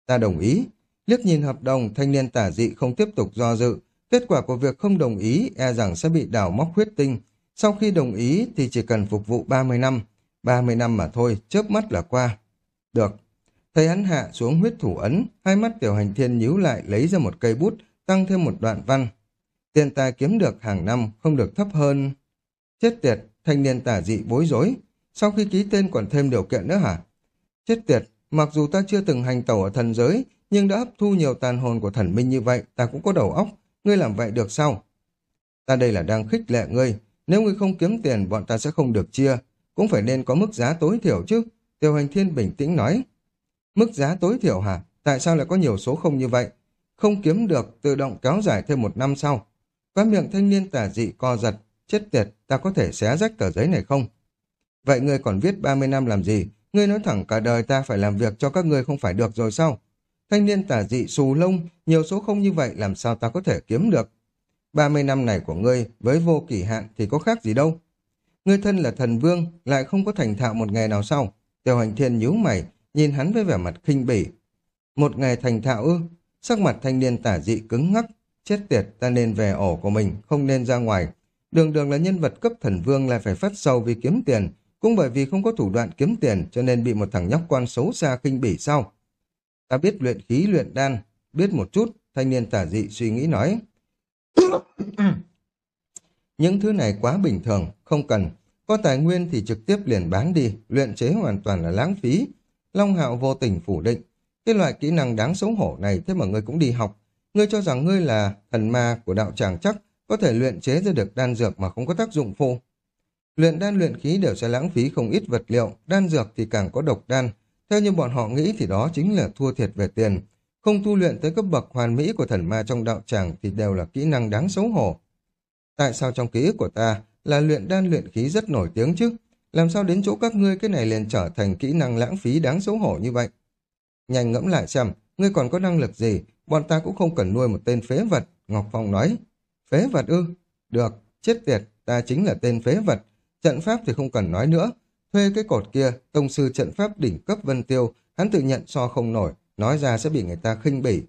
Ta đồng ý. Liếc nhìn hợp đồng, thanh niên tả dị không tiếp tục do dự. Kết quả của việc không đồng ý e rằng sẽ bị đào móc huyết tinh. Sau khi đồng ý thì chỉ cần phục vụ 30 năm. 30 năm mà thôi, chớp mắt là qua. Được. Thấy hắn hạ xuống huyết thủ ấn, hai mắt tiểu hành thiên nhíu lại lấy ra một cây bút, tăng thêm một đoạn văn. Tiền tài kiếm được hàng năm không được thấp hơn. Chết tiệt, thanh niên tả dị bối rối. Sau khi ký tên còn thêm điều kiện nữa hả? Chết tiệt, mặc dù ta chưa từng hành tẩu ở thần giới, nhưng đã hấp thu nhiều tàn hồn của thần minh như vậy, ta cũng có đầu óc. Ngươi làm vậy được sao? Ta đây là đang khích lệ ngươi. Nếu ngươi không kiếm tiền, bọn ta sẽ không được chia. Cũng phải nên có mức giá tối thiểu chứ. Tiêu hành thiên bình tĩnh nói. Mức giá tối thiểu hả? Tại sao lại có nhiều số không như vậy? Không kiếm được, tự động kéo dài thêm một năm sau. Quá miệng thanh niên tả dị co giật. Chết tiệt, ta có thể xé rách tờ giấy này không? Vậy ngươi còn viết 30 năm làm gì? Ngươi nói thẳng cả đời ta phải làm việc cho các ngươi không phải được rồi sao? Thanh niên tả dị xù lông, nhiều số không như vậy làm sao ta có thể kiếm được? 30 năm này của ngươi với vô kỷ hạn thì có khác gì đâu? Ngươi thân là thần vương, lại không có thành thạo một nghề nào sau. Tiêu hành thiên nhíu mày, nhìn hắn với vẻ mặt khinh bỉ. Một ngày thành thạo ư, sắc mặt thanh niên tả dị cứng ngắc, chết tiệt ta nên về ổ của mình, không nên ra ngoài. Đường đường là nhân vật cấp thần vương lại phải phát sâu vì kiếm tiền, cũng bởi vì không có thủ đoạn kiếm tiền cho nên bị một thằng nhóc quan xấu xa khinh bỉ sau. Ta biết luyện khí luyện đan, biết một chút, thanh niên tả dị suy nghĩ nói. (coughs) Những thứ này quá bình thường, không cần. Có tài nguyên thì trực tiếp liền bán đi, luyện chế hoàn toàn là lãng phí. Long Hạo vô tình phủ định. Cái loại kỹ năng đáng xấu hổ này thế mà ngươi cũng đi học. Ngươi cho rằng ngươi là thần ma của đạo tràng chắc, có thể luyện chế ra được đan dược mà không có tác dụng phụ. Luyện đan luyện khí đều sẽ lãng phí không ít vật liệu, đan dược thì càng có độc đan. Theo như bọn họ nghĩ thì đó chính là thua thiệt về tiền. Không tu luyện tới cấp bậc hoàn mỹ của thần ma trong đạo tràng thì đều là kỹ năng đáng xấu hổ. Tại sao trong ký ức của ta là luyện đan luyện khí rất nổi tiếng chứ? Làm sao đến chỗ các ngươi cái này liền trở thành kỹ năng lãng phí đáng xấu hổ như vậy? Nhanh ngẫm lại xem, ngươi còn có năng lực gì? Bọn ta cũng không cần nuôi một tên phế vật, Ngọc Phong nói. Phế vật ư? Được, chết tiệt, ta chính là tên phế vật. Trận pháp thì không cần nói nữa. Thuê cái cột kia, tông sư trận pháp đỉnh cấp Vân Tiêu, hắn tự nhận so không nổi, nói ra sẽ bị người ta khinh bỉ.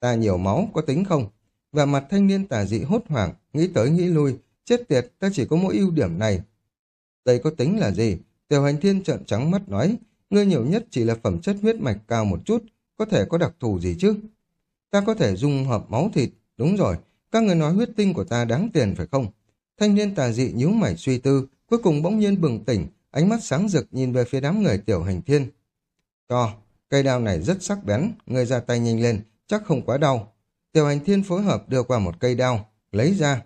Ta nhiều máu, có tính không? Và mặt thanh niên tà dị hốt hoảng, nghĩ tới nghĩ lui, chết tiệt, ta chỉ có mỗi ưu điểm này. Đây có tính là gì? Tiểu hành thiên trợn trắng mắt nói, ngươi nhiều nhất chỉ là phẩm chất huyết mạch cao một chút, có thể có đặc thù gì chứ? Ta có thể dung hợp máu thịt, đúng rồi, các người nói huyết tinh của ta đáng tiền phải không? Thanh niên tà dị nhíu mày suy tư, cuối cùng bỗng nhiên bừng tỉnh, ánh mắt sáng rực nhìn về phía đám người tiểu hành thiên. to cây đao này rất sắc bén, người ra tay nhanh lên, chắc không quá đau. Tiểu hành thiên phối hợp đưa qua một cây đao, lấy ra.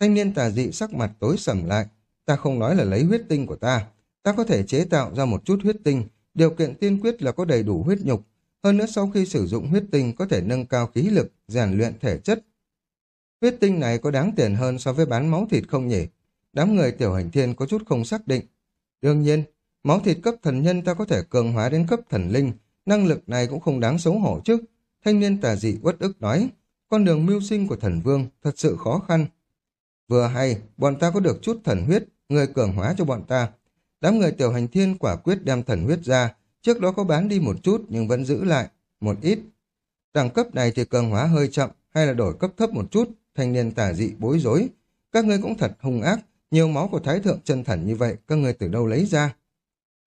Thanh niên tà dị sắc mặt tối sầm lại. Ta không nói là lấy huyết tinh của ta. Ta có thể chế tạo ra một chút huyết tinh. Điều kiện tiên quyết là có đầy đủ huyết nhục. Hơn nữa sau khi sử dụng huyết tinh có thể nâng cao khí lực, rèn luyện thể chất. Huyết tinh này có đáng tiền hơn so với bán máu thịt không nhỉ? Đám người tiểu hành thiên có chút không xác định. Đương nhiên, máu thịt cấp thần nhân ta có thể cường hóa đến cấp thần linh. Năng lực này cũng không đáng xấu hổ chứ. Thanh niên tà dị uất ức nói, con đường mưu sinh của thần vương thật sự khó khăn. Vừa hay, bọn ta có được chút thần huyết, người cường hóa cho bọn ta. Đám người tiểu hành thiên quả quyết đem thần huyết ra, trước đó có bán đi một chút nhưng vẫn giữ lại, một ít. Đẳng cấp này thì cường hóa hơi chậm, hay là đổi cấp thấp một chút, thanh niên tả dị bối rối. Các ngươi cũng thật hung ác, nhiều máu của thái thượng chân thần như vậy, các ngươi từ đâu lấy ra?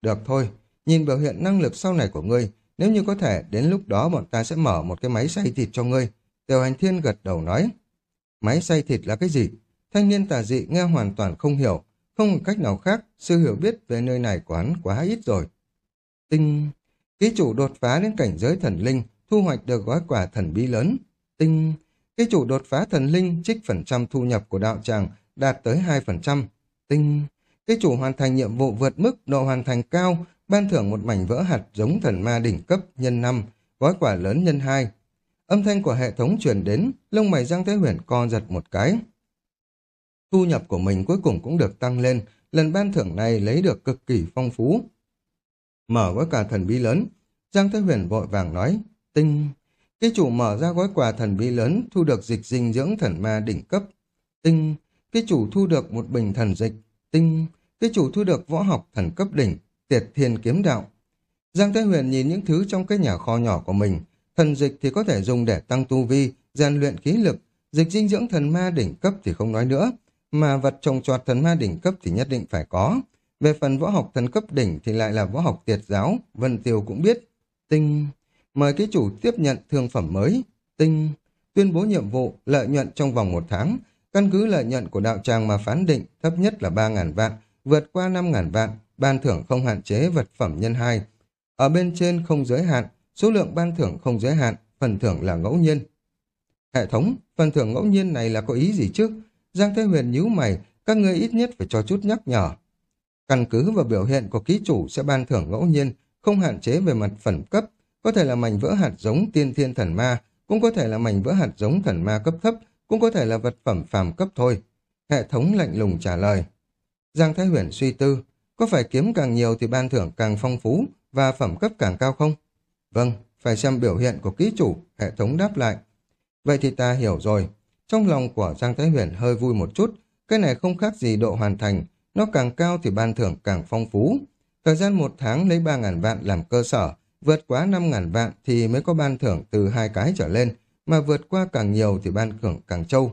Được thôi, nhìn biểu hiện năng lực sau này của ngươi, nếu như có thể, đến lúc đó bọn ta sẽ mở một cái máy xay thịt cho ngươi. Tiểu hành thiên gật đầu nói. Máy xay thịt là cái gì? Thanh niên tà dị nghe hoàn toàn không hiểu. Không có cách nào khác, sư hiểu biết về nơi này của hắn quá ít rồi. Tinh... Ký chủ đột phá đến cảnh giới thần linh, thu hoạch được gói quà thần bí lớn. Tinh... Ký chủ đột phá thần linh, trích phần trăm thu nhập của đạo tràng, đạt tới 2%. Tinh... Ký chủ hoàn thành nhiệm vụ vượt mức, độ hoàn thành cao, ban thưởng một mảnh vỡ hạt giống thần ma đỉnh cấp nhân 5, gói quả lớn nhân 2. Âm thanh của hệ thống truyền đến, lông mày Giang Thế Huyền co giật một cái. Thu nhập của mình cuối cùng cũng được tăng lên, lần ban thưởng này lấy được cực kỳ phong phú. Mở gói quà thần bí lớn, Giang Thế Huyền vội vàng nói, tinh. Cái chủ mở ra gói quà thần bí lớn thu được dịch dinh dưỡng thần ma đỉnh cấp. Tinh. Cái chủ thu được một bình thần dịch. Tinh. Cái chủ thu được võ học thần cấp đỉnh tiệt thiên kiếm đạo. Giang Thế Huyền nhìn những thứ trong cái nhà kho nhỏ của mình. Thần dịch thì có thể dùng để tăng tu vi, rèn luyện khí lực. Dịch dinh dưỡng thần ma đỉnh cấp thì không nói nữa. Mà vật trồng trọt thần ma đỉnh cấp thì nhất định phải có. Về phần võ học thần cấp đỉnh thì lại là võ học tiệt giáo. Vân Tiêu cũng biết. Tinh... Mời ký chủ tiếp nhận thương phẩm mới. Tinh... Tuyên bố nhiệm vụ, lợi nhuận trong vòng một tháng. Căn cứ lợi nhuận của đạo tràng mà phán định thấp nhất là 3.000 vạn, vượt qua 5.000 vạn, ban thưởng không hạn chế vật phẩm nhân 2. Ở bên trên không giới hạn, số lượng ban thưởng không giới hạn, phần thưởng là ngẫu nhiên. Hệ thống, phần thưởng ngẫu nhiên này là có ý gì chứ? Giang Thế Huyền nhíu mày, các ngươi ít nhất phải cho chút nhắc nhở. Căn cứ và biểu hiện của ký chủ sẽ ban thưởng ngẫu nhiên, không hạn chế về mặt phẩm cấp, có thể là mảnh vỡ hạt giống tiên thiên thần ma, cũng có thể là mảnh vỡ hạt giống thần ma cấp thấp, cũng có thể là vật phẩm phàm cấp thôi. Hệ thống lạnh lùng trả lời. Giang Thái Huyền suy tư, có phải kiếm càng nhiều thì ban thưởng càng phong phú và phẩm cấp càng cao không? Vâng, phải xem biểu hiện của ký chủ, hệ thống đáp lại. Vậy thì ta hiểu rồi. Trong lòng của Giang Thái Huyền hơi vui một chút, cái này không khác gì độ hoàn thành, nó càng cao thì ban thưởng càng phong phú. Thời gian một tháng lấy 3.000 vạn làm cơ sở, vượt quá 5.000 vạn thì mới có ban thưởng từ hai cái trở lên, mà vượt qua càng nhiều thì ban thưởng càng trâu.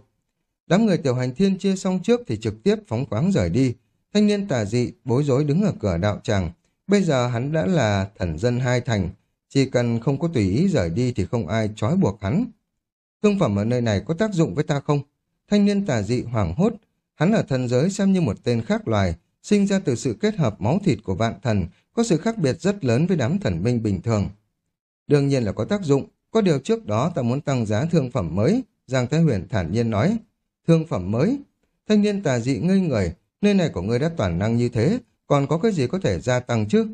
Đám người tiểu hành thiên chia xong trước thì trực tiếp phóng khoáng rời đi, Thanh niên tà dị bối rối đứng ở cửa đạo tràng. Bây giờ hắn đã là thần dân hai thành. Chỉ cần không có tùy ý rời đi thì không ai trói buộc hắn. Thương phẩm ở nơi này có tác dụng với ta không? Thanh niên tà dị hoảng hốt. Hắn ở thần giới xem như một tên khác loài, sinh ra từ sự kết hợp máu thịt của vạn thần, có sự khác biệt rất lớn với đám thần minh bình thường. Đương nhiên là có tác dụng, có điều trước đó ta muốn tăng giá thương phẩm mới, Giang Thái Huyền thản nhiên nói. Thương phẩm mới? Thanh niên tà dị ngây người, Nơi này của ngươi đã toàn năng như thế, còn có cái gì có thể gia tăng chứ?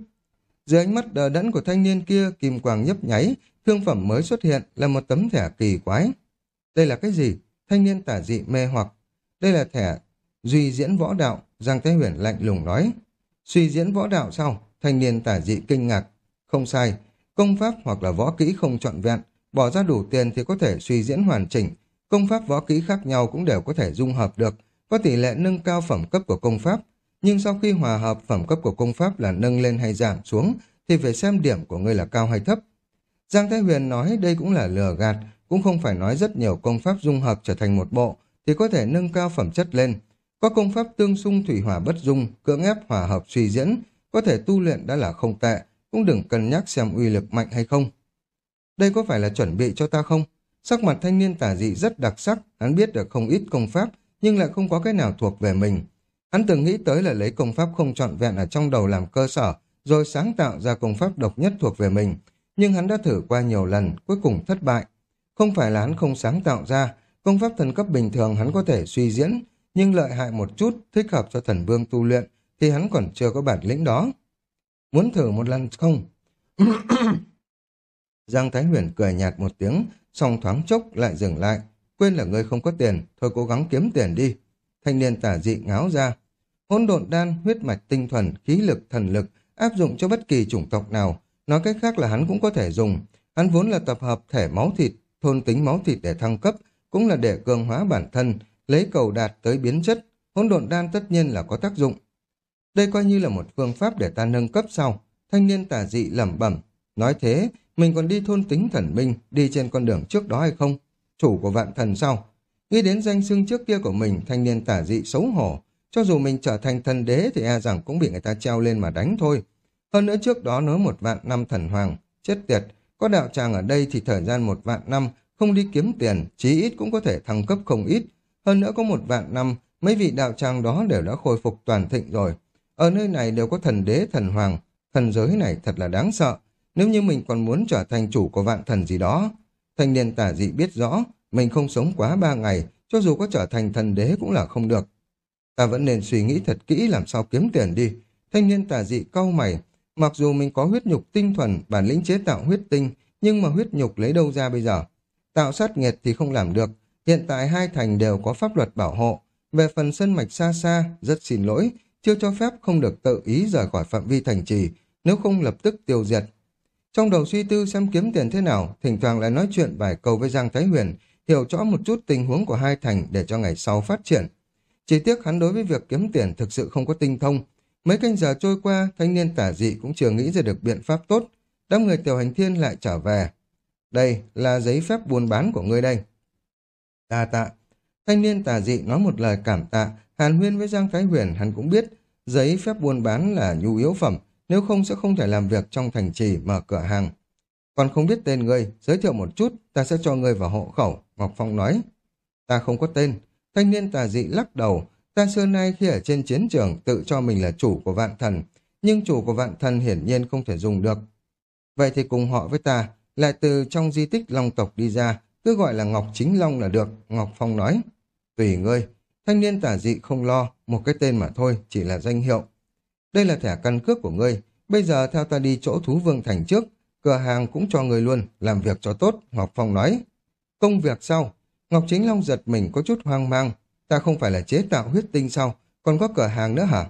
Dưới ánh mắt đờ đẫn của thanh niên kia, kim quang nhấp nháy, thương phẩm mới xuất hiện là một tấm thẻ kỳ quái. Đây là cái gì? Thanh niên tả dị mê hoặc. Đây là thẻ duy diễn võ đạo, Giang Thái Huyền lạnh lùng nói. Suy diễn võ đạo sao? Thanh niên tả dị kinh ngạc. Không sai, công pháp hoặc là võ kỹ không trọn vẹn, bỏ ra đủ tiền thì có thể suy diễn hoàn chỉnh. Công pháp võ kỹ khác nhau cũng đều có thể dung hợp được, có tỷ lệ nâng cao phẩm cấp của công pháp, nhưng sau khi hòa hợp phẩm cấp của công pháp là nâng lên hay giảm xuống, thì phải xem điểm của ngươi là cao hay thấp. Giang Thái Huyền nói đây cũng là lừa gạt, cũng không phải nói rất nhiều công pháp dung hợp trở thành một bộ, thì có thể nâng cao phẩm chất lên. Có công pháp tương xung thủy hỏa bất dung, cưỡng ép hòa hợp suy diễn, có thể tu luyện đã là không tệ, cũng đừng cân nhắc xem uy lực mạnh hay không. Đây có phải là chuẩn bị cho ta không? Sắc mặt thanh niên tả dị rất đặc sắc, hắn biết được không ít công pháp, nhưng lại không có cái nào thuộc về mình. Hắn từng nghĩ tới là lấy công pháp không trọn vẹn ở trong đầu làm cơ sở, rồi sáng tạo ra công pháp độc nhất thuộc về mình. Nhưng hắn đã thử qua nhiều lần, cuối cùng thất bại. Không phải là hắn không sáng tạo ra, công pháp thần cấp bình thường hắn có thể suy diễn, nhưng lợi hại một chút, thích hợp cho thần vương tu luyện, thì hắn còn chưa có bản lĩnh đó. Muốn thử một lần không? (coughs) Giang Thái Huyền cười nhạt một tiếng, xong thoáng chốc lại dừng lại. Quên là ngươi không có tiền, thôi cố gắng kiếm tiền đi. Thanh niên tả dị ngáo ra. Hỗn độn đan, huyết mạch tinh thuần, khí lực, thần lực, áp dụng cho bất kỳ chủng tộc nào. Nói cách khác là hắn cũng có thể dùng. Hắn vốn là tập hợp thể máu thịt, thôn tính máu thịt để thăng cấp, cũng là để cường hóa bản thân, lấy cầu đạt tới biến chất. Hỗn độn đan tất nhiên là có tác dụng. Đây coi như là một phương pháp để ta nâng cấp sau. Thanh niên tả dị lẩm bẩm. Nói thế, mình còn đi thôn tính thần minh, đi trên con đường trước đó hay không? Chủ của vạn thần sau Nghĩ đến danh xưng trước kia của mình, thanh niên tả dị xấu hổ. Cho dù mình trở thành thần đế thì e rằng cũng bị người ta treo lên mà đánh thôi. Hơn nữa trước đó nói một vạn năm thần hoàng, chết tiệt, có đạo tràng ở đây thì thời gian một vạn năm không đi kiếm tiền, chí ít cũng có thể thăng cấp không ít. Hơn nữa có một vạn năm, mấy vị đạo tràng đó đều đã khôi phục toàn thịnh rồi. Ở nơi này đều có thần đế, thần hoàng, thần giới này thật là đáng sợ. Nếu như mình còn muốn trở thành chủ của vạn thần gì đó, thanh niên tả dị biết rõ, mình không sống quá ba ngày, cho dù có trở thành thần đế cũng là không được. Ta vẫn nên suy nghĩ thật kỹ làm sao kiếm tiền đi. Thanh niên tả dị cau mày, mặc dù mình có huyết nhục tinh thuần, bản lĩnh chế tạo huyết tinh, nhưng mà huyết nhục lấy đâu ra bây giờ? Tạo sát nghiệt thì không làm được, hiện tại hai thành đều có pháp luật bảo hộ. Về phần sân mạch xa xa, rất xin lỗi, chưa cho phép không được tự ý rời khỏi phạm vi thành trì, nếu không lập tức tiêu diệt. Trong đầu suy tư xem kiếm tiền thế nào, thỉnh thoảng lại nói chuyện vài câu với Giang Thái Huyền, hiểu rõ một chút tình huống của hai thành để cho ngày sau phát triển. Chỉ tiếc hắn đối với việc kiếm tiền thực sự không có tinh thông. Mấy canh giờ trôi qua, thanh niên tả dị cũng chưa nghĩ ra được biện pháp tốt. Đám người tiểu hành thiên lại trở về. Đây là giấy phép buôn bán của ngươi đây. Đa tạ. Thanh niên tả dị nói một lời cảm tạ, hàn huyên với Giang Thái Huyền hắn cũng biết giấy phép buôn bán là nhu yếu phẩm, nếu không sẽ không thể làm việc trong thành trì mở cửa hàng. Còn không biết tên ngươi, giới thiệu một chút, ta sẽ cho ngươi vào hộ khẩu, Ngọc Phong nói. Ta không có tên, thanh niên tà dị lắc đầu, ta xưa nay khi ở trên chiến trường tự cho mình là chủ của vạn thần, nhưng chủ của vạn thần hiển nhiên không thể dùng được. Vậy thì cùng họ với ta, lại từ trong di tích Long tộc đi ra, cứ gọi là Ngọc Chính Long là được, Ngọc Phong nói. Tùy ngươi, thanh niên tả dị không lo, một cái tên mà thôi, chỉ là danh hiệu. Đây là thẻ căn cước của ngươi, bây giờ theo ta đi chỗ thú vương thành trước, cửa hàng cũng cho người luôn, làm việc cho tốt, Ngọc Phong nói. Công việc sau, Ngọc Chính Long giật mình có chút hoang mang, ta không phải là chế tạo huyết tinh sao, còn có cửa hàng nữa hả?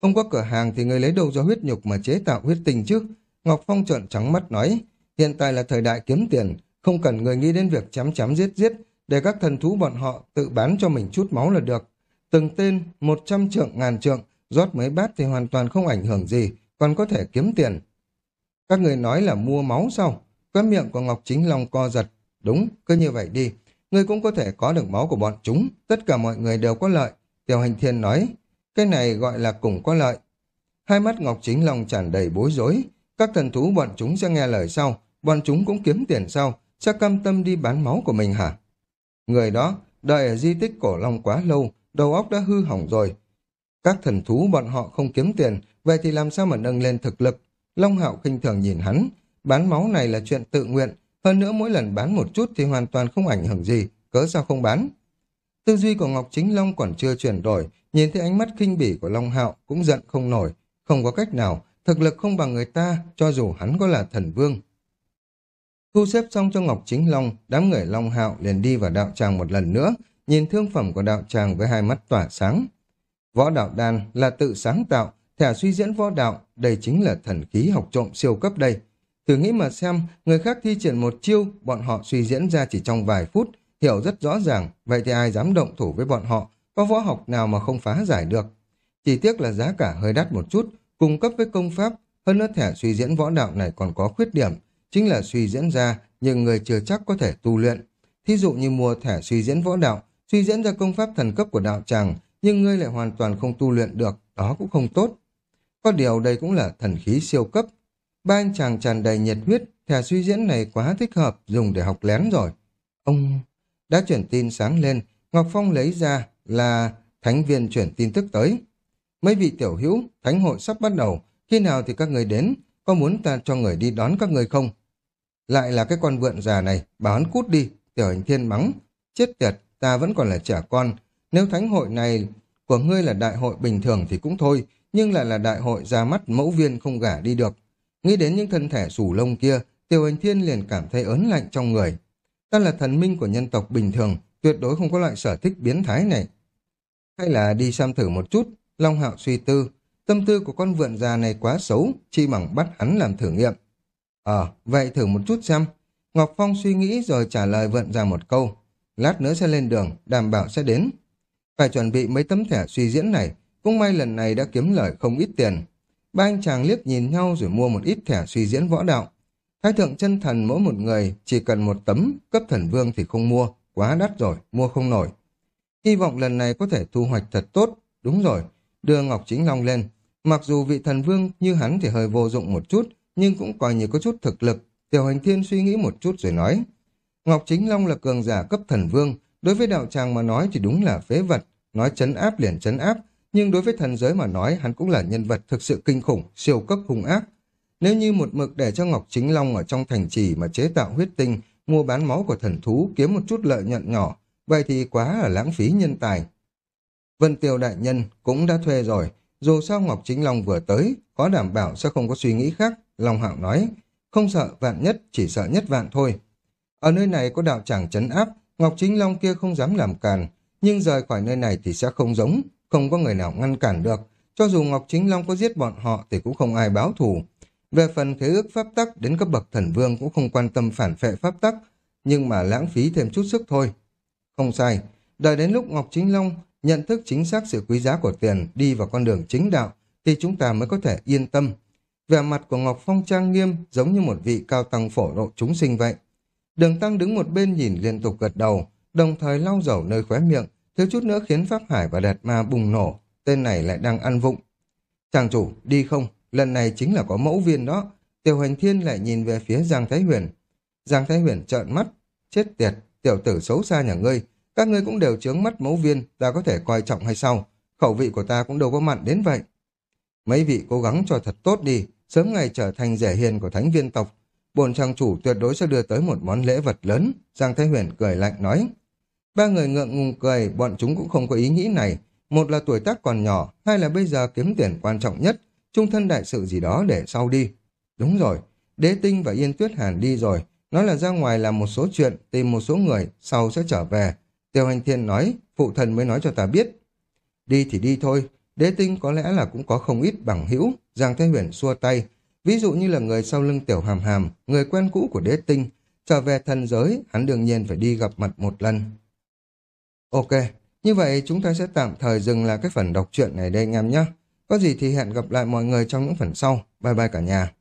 Không có cửa hàng thì người lấy đâu do huyết nhục mà chế tạo huyết tinh chứ? Ngọc Phong trợn trắng mắt nói, hiện tại là thời đại kiếm tiền, không cần người nghĩ đến việc chém chém giết giết, để các thần thú bọn họ tự bán cho mình chút máu là được. Từng tên, một trăm trượng ngàn trượng, rót mấy bát thì hoàn toàn không ảnh hưởng gì, còn có thể kiếm tiền. Các người nói là mua máu sao? Cái miệng của Ngọc Chính Long co giật. Đúng, cứ như vậy đi. Ngươi cũng có thể có được máu của bọn chúng. Tất cả mọi người đều có lợi. Tiểu hành thiên nói. Cái này gọi là cùng có lợi. Hai mắt Ngọc Chính Long tràn đầy bối rối. Các thần thú bọn chúng sẽ nghe lời sau. Bọn chúng cũng kiếm tiền sau. Sẽ cam tâm đi bán máu của mình hả? Người đó, đợi ở di tích cổ long quá lâu, đầu óc đã hư hỏng rồi. Các thần thú bọn họ không kiếm tiền, vậy thì làm sao mà nâng lên thực lực? Long Hạo khinh thường nhìn hắn, bán máu này là chuyện tự nguyện, hơn nữa mỗi lần bán một chút thì hoàn toàn không ảnh hưởng gì, cớ sao không bán? Tư duy của Ngọc Chính Long còn chưa chuyển đổi, nhìn thấy ánh mắt khinh bỉ của Long Hạo cũng giận không nổi, không có cách nào, thực lực không bằng người ta, cho dù hắn có là thần vương. Thu xếp xong cho Ngọc Chính Long, đám người Long Hạo liền đi vào đạo tràng một lần nữa, nhìn thương phẩm của đạo tràng với hai mắt tỏa sáng. Võ đạo đan là tự sáng tạo, thẻ suy diễn võ đạo, đây chính là thần khí học trộm siêu cấp đây. Thử nghĩ mà xem, người khác thi triển một chiêu, bọn họ suy diễn ra chỉ trong vài phút, hiểu rất rõ ràng, vậy thì ai dám động thủ với bọn họ, có võ học nào mà không phá giải được. Chỉ tiếc là giá cả hơi đắt một chút, cung cấp với công pháp, hơn nữa thẻ suy diễn võ đạo này còn có khuyết điểm, chính là suy diễn ra nhưng người chưa chắc có thể tu luyện. Thí dụ như mua thẻ suy diễn võ đạo, suy diễn ra công pháp thần cấp của đạo tràng, nhưng ngươi lại hoàn toàn không tu luyện được, đó cũng không tốt. Có điều đây cũng là thần khí siêu cấp. Ba anh chàng tràn đầy nhiệt huyết, thẻ suy diễn này quá thích hợp, dùng để học lén rồi. Ông đã chuyển tin sáng lên, Ngọc Phong lấy ra là thánh viên chuyển tin tức tới. Mấy vị tiểu hữu, thánh hội sắp bắt đầu, Khi nào thì các người đến? Có muốn ta cho người đi đón các người không? Lại là cái con vượn già này, bảo hắn cút đi, tiểu hành thiên mắng. Chết tiệt, ta vẫn còn là trẻ con. Nếu thánh hội này của ngươi là đại hội bình thường thì cũng thôi, nhưng lại là đại hội ra mắt mẫu viên không gả đi được. Nghĩ đến những thân thể sủ lông kia, Tiêu hành thiên liền cảm thấy ớn lạnh trong người. Ta là thần minh của nhân tộc bình thường, tuyệt đối không có loại sở thích biến thái này. Hay là đi xem thử một chút, Long Hạo suy tư, tâm tư của con vượn già này quá xấu, chi bằng bắt hắn làm thử nghiệm. Ờ, vậy thử một chút xem. Ngọc Phong suy nghĩ rồi trả lời vượn già một câu. Lát nữa sẽ lên đường, đảm bảo sẽ đến. Phải chuẩn bị mấy tấm thẻ suy diễn này, cũng may lần này đã kiếm lời không ít tiền. Ba anh chàng liếc nhìn nhau rồi mua một ít thẻ suy diễn võ đạo. Thái thượng chân thần mỗi một người chỉ cần một tấm, cấp thần vương thì không mua, quá đắt rồi, mua không nổi. Hy vọng lần này có thể thu hoạch thật tốt, đúng rồi, đưa Ngọc Chính Long lên. Mặc dù vị thần vương như hắn thì hơi vô dụng một chút, nhưng cũng coi như có chút thực lực. Tiểu hành thiên suy nghĩ một chút rồi nói. Ngọc Chính Long là cường giả cấp thần vương, đối với đạo tràng mà nói thì đúng là phế vật, nói chấn áp liền chấn áp, nhưng đối với thần giới mà nói hắn cũng là nhân vật thực sự kinh khủng, siêu cấp hung ác. Nếu như một mực để cho Ngọc Chính Long ở trong thành trì mà chế tạo huyết tinh, mua bán máu của thần thú kiếm một chút lợi nhuận nhỏ, vậy thì quá là lãng phí nhân tài. Vân Tiêu Đại Nhân cũng đã thuê rồi, dù sao Ngọc Chính Long vừa tới, có đảm bảo sẽ không có suy nghĩ khác, Long Hạo nói, không sợ vạn nhất, chỉ sợ nhất vạn thôi. Ở nơi này có đạo tràng chấn áp, Ngọc Chính Long kia không dám làm càn, nhưng rời khỏi nơi này thì sẽ không giống, không có người nào ngăn cản được. Cho dù Ngọc Chính Long có giết bọn họ thì cũng không ai báo thù. Về phần thế ước pháp tắc đến cấp bậc thần vương cũng không quan tâm phản phệ pháp tắc, nhưng mà lãng phí thêm chút sức thôi. Không sai, đợi đến lúc Ngọc Chính Long nhận thức chính xác sự quý giá của tiền đi vào con đường chính đạo thì chúng ta mới có thể yên tâm. Vẻ mặt của Ngọc Phong trang nghiêm giống như một vị cao tăng phổ độ chúng sinh vậy. Đường Tăng đứng một bên nhìn liên tục gật đầu, đồng thời lau dầu nơi khóe miệng, thiếu chút nữa khiến Pháp Hải và Đạt Ma bùng nổ, tên này lại đang ăn vụng. Chàng chủ, đi không? Lần này chính là có mẫu viên đó. Tiểu hành thiên lại nhìn về phía Giang Thái Huyền. Giang Thái Huyền trợn mắt. Chết tiệt, tiểu tử xấu xa nhà ngươi. Các ngươi cũng đều chướng mắt mẫu viên, ta có thể coi trọng hay sao? Khẩu vị của ta cũng đâu có mặn đến vậy. Mấy vị cố gắng cho thật tốt đi, sớm ngày trở thành rẻ hiền của thánh viên tộc. Bồn trang chủ tuyệt đối sẽ đưa tới một món lễ vật lớn. Giang Thái Huyền cười lạnh nói. Ba người ngượng ngùng cười, bọn chúng cũng không có ý nghĩ này. Một là tuổi tác còn nhỏ, hai là bây giờ kiếm tiền quan trọng nhất, trung thân đại sự gì đó để sau đi. Đúng rồi, đế tinh và yên tuyết hàn đi rồi, nói là ra ngoài làm một số chuyện, tìm một số người, sau sẽ trở về. Tiêu hành thiên nói, phụ thần mới nói cho ta biết. Đi thì đi thôi, đế tinh có lẽ là cũng có không ít bằng hữu, Giang Thế Huyền xua tay. Ví dụ như là người sau lưng tiểu hàm hàm, người quen cũ của đế tinh, trở về thần giới, hắn đương nhiên phải đi gặp mặt một lần. Ok, như vậy chúng ta sẽ tạm thời dừng lại cái phần đọc truyện này đây anh em nhé. Có gì thì hẹn gặp lại mọi người trong những phần sau. Bye bye cả nhà.